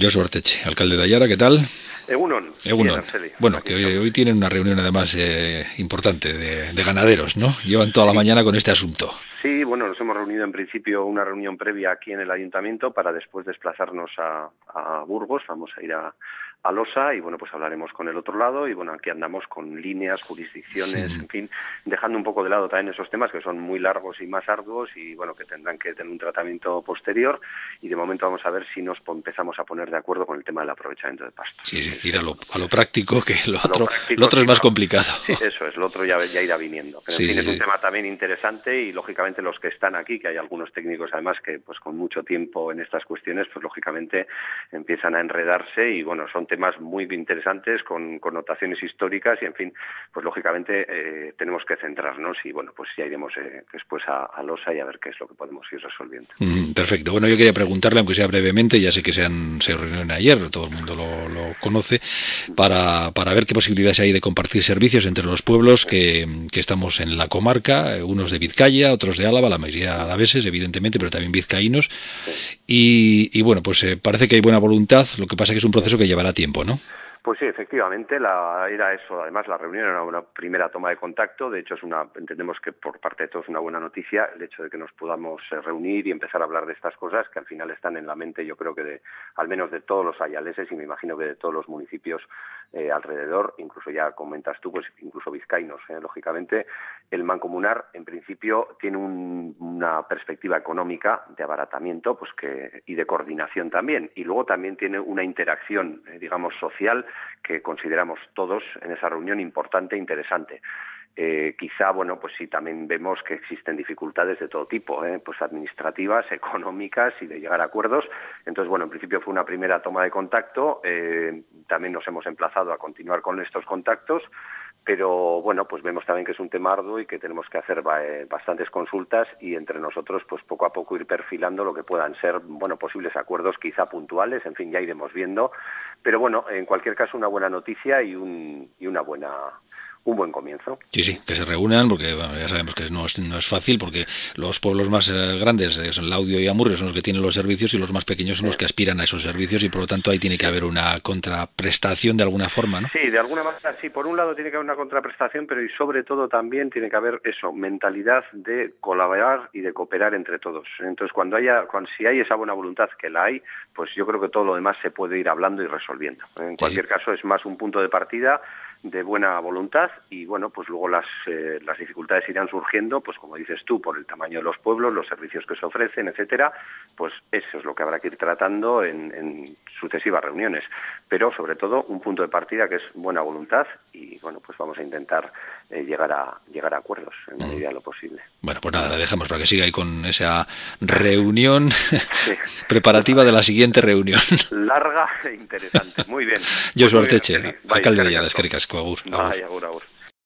Josu Arteche, alcalde de Ayara, ¿qué tal? Egunon. Egunon. bueno, que hoy, tienen una reunión además eh, importante de, ganaderos, ¿no? Llevan toda la mañana con este asunto. Sí, bueno, nos hemos reunido en principio una reunión previa aquí en el ayuntamiento para después desplazarnos a, a Burgos. Vamos a ir a, a Losa y bueno, pues hablaremos con el otro lado y bueno, aquí andamos con líneas, jurisdicciones, en fin, dejando un poco de lado también esos temas que son muy largos y más arduos y bueno, que tendrán que tener un tratamiento posterior y de momento vamos a ver si nos empezamos a poner de acuerdo con el tema del aprovechamiento de pasto. Sí, sí, ir a lo, a lo práctico, que lo otro, lo, otro es más complicado. Sí, eso es, lo otro ya, ya irá viniendo. Pero en fin, es un tema también interesante y lógicamente los que están aquí, que hay algunos técnicos además que pues con mucho tiempo en estas cuestiones, pues lógicamente empiezan a enredarse y bueno, son temas muy interesantes con connotaciones históricas y, en fin, pues lógicamente eh, tenemos que centrarnos y, bueno, pues ya iremos eh, después a, Losa y a ver qué es lo que podemos ir resolviendo. Mm, perfecto. Bueno, yo quería preguntarle, aunque sea brevemente, ya sé que se, han, se reunieron ayer, todo el mundo lo, conoce, para, para, ver qué posibilidades hay de compartir servicios entre los pueblos que, que estamos en la comarca, unos de Vizcaya, otros de Álava, la mayoría alaveses, evidentemente, pero también vizcaínos. Y, y, bueno, pues eh, parece que hay buena voluntad, lo que pasa es que es un proceso que llevará tiempo, ¿no? Pues sí, efectivamente, la, era eso. Además, la reunión era una primera toma de contacto. De hecho, es una, entendemos que por parte de todos es una buena noticia el hecho de que nos podamos eh, reunir y empezar a hablar de estas cosas que al final están en la mente, yo creo que de, al menos de todos los ayaleses y me imagino que de todos los municipios eh, alrededor, incluso ya comentas tú, pues incluso vizcaínos. Eh, lógicamente, el mancomunar, en principio, tiene una perspectiva económica de abaratamiento pues que, y de coordinación también. Y luego también tiene una interacción, digamos, social que consideramos todos en esa reunión importante e interesante. Eh, quizá, bueno, pues sí, también vemos que existen dificultades de todo tipo, ¿eh? pues administrativas, económicas y de llegar a acuerdos. Entonces, bueno, en principio fue una primera toma de contacto. Eh, también nos hemos emplazado a continuar con estos contactos pero bueno, pues vemos también que es un tema arduo y que tenemos que hacer eh, bastantes consultas y entre nosotros, pues poco a poco ir perfilando lo que puedan ser, bueno, posibles acuerdos quizá puntuales, en fin, ya iremos viendo, pero bueno, en cualquier caso una buena noticia y, un, y una buena un buen comienzo. Sí, sí, que se reúnan, porque ya sabemos que no es, no es fácil, porque los pueblos más eh, grandes eh, son Laudio y Amurrio, son los que tienen los servicios, y los más pequeños son los que aspiran a esos servicios, y por lo tanto ahí tiene que haber una contraprestación de alguna forma, ¿no? Sí, de alguna manera, sí, por un lado tiene que haber una contraprestación, pero y sobre todo también tiene que haber eso, mentalidad de colaborar y de cooperar entre todos. Entonces, cuando haya, cuando, si hay esa buena voluntad que la hay, pues yo creo que todo lo demás se puede ir hablando y resolviendo. En cualquier caso, es más un punto de partida de buena voluntad y bueno pues luego las, eh, las dificultades irán surgiendo pues como dices tú por el tamaño de los pueblos los servicios que se ofrecen etcétera pues eso es lo que habrá que ir tratando en, en sucesivas reuniones. Pero sobre todo un punto de partida que es buena voluntad y bueno pues vamos a intentar eh, llegar a llegar a acuerdos en la medida de lo posible. Bueno pues nada la dejamos para que siga ahí con esa reunión preparativa de la siguiente reunión. Larga e interesante. Muy bien. Yo suerte alcalde. de Yalas, aur, aur. Bai.